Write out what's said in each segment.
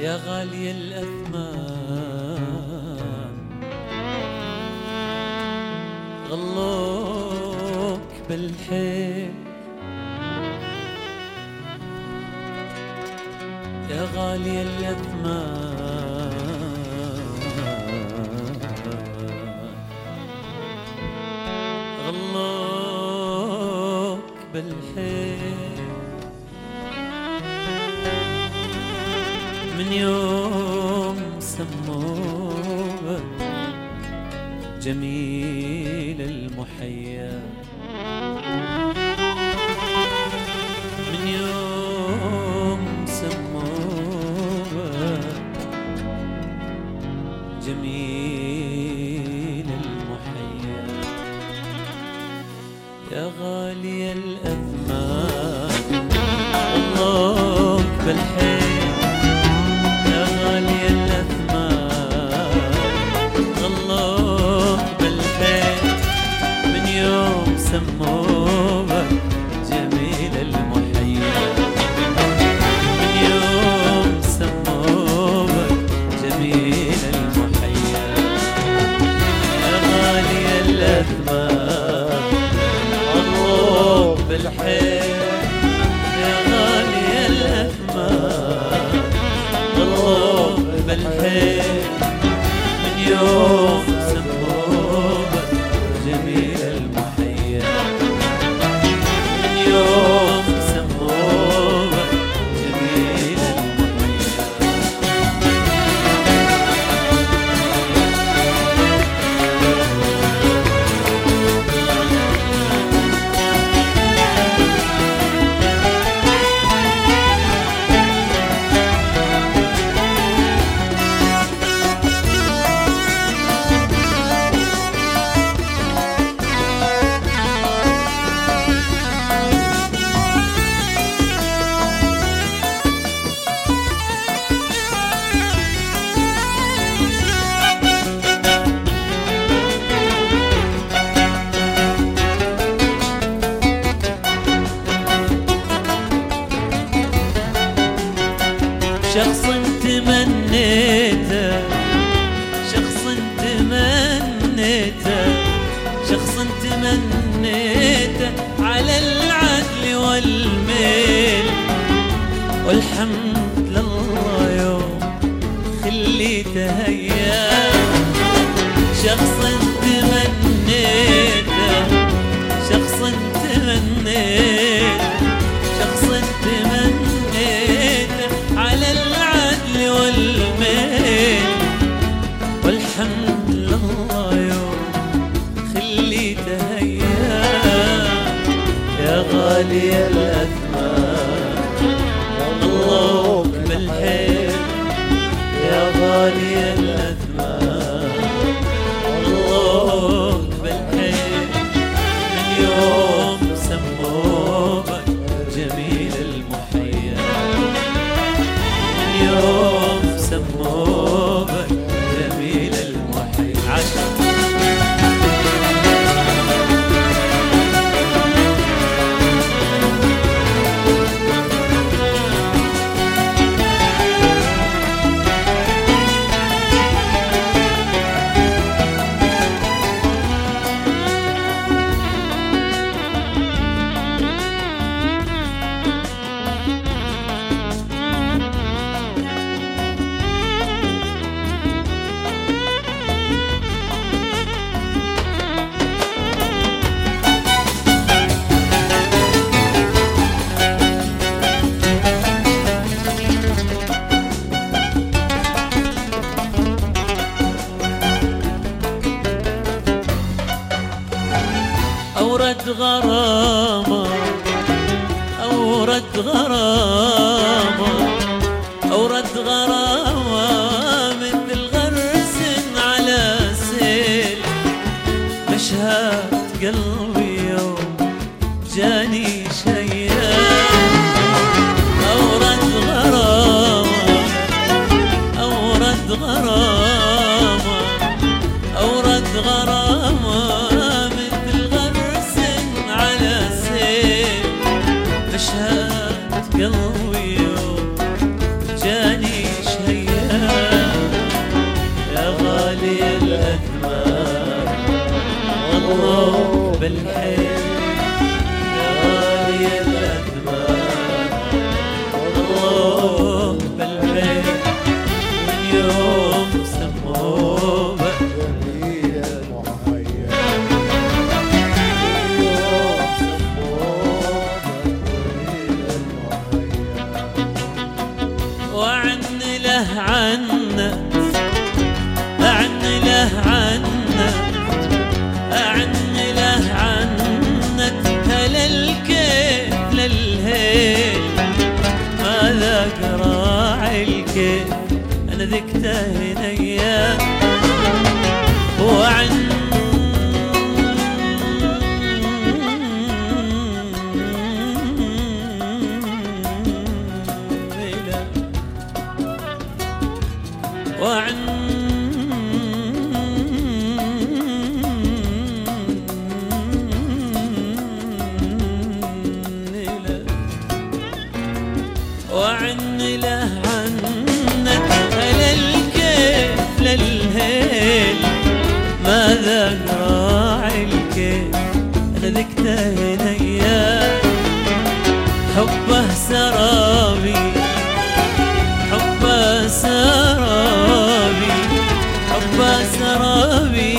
يا غالي الأثمان. غلوك بالحيل. يا غالي الأثمان. غلوك بالحيل. من يوم سموه جميل المحيا. من يوم سموه جميل شخص تمنيته شخص تمنيته شخص تمنيته على العدل والميل والحمد الله بالحيل يا غالي الأثمان الله بالحيل من يوم سموه جميل المحيا. من يوم سموه أورد غرامة أورد غرامة أورد غرامة مثل غرس على سيل مشهد قلبي يوم جاني غالي الأثمان وعن وعن ماذا راعي الكيف أنا ذكته هنيا حبه سرابي حبه سرابي حبه سرابي.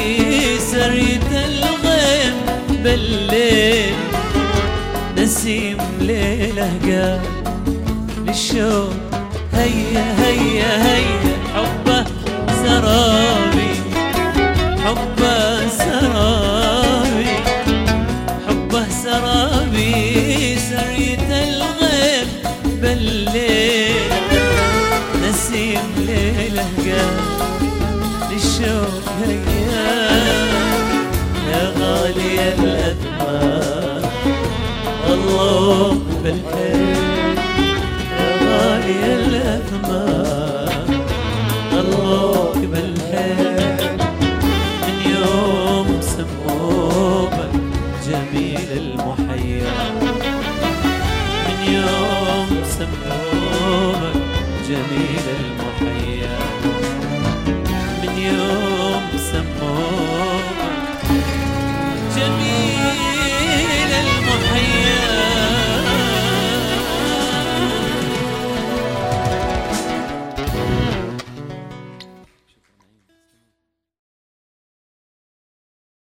سريت الغيم بالليل نسيم ليلة قال للشوق هيا هيا هيا. هيا يا غالي الله بالحيل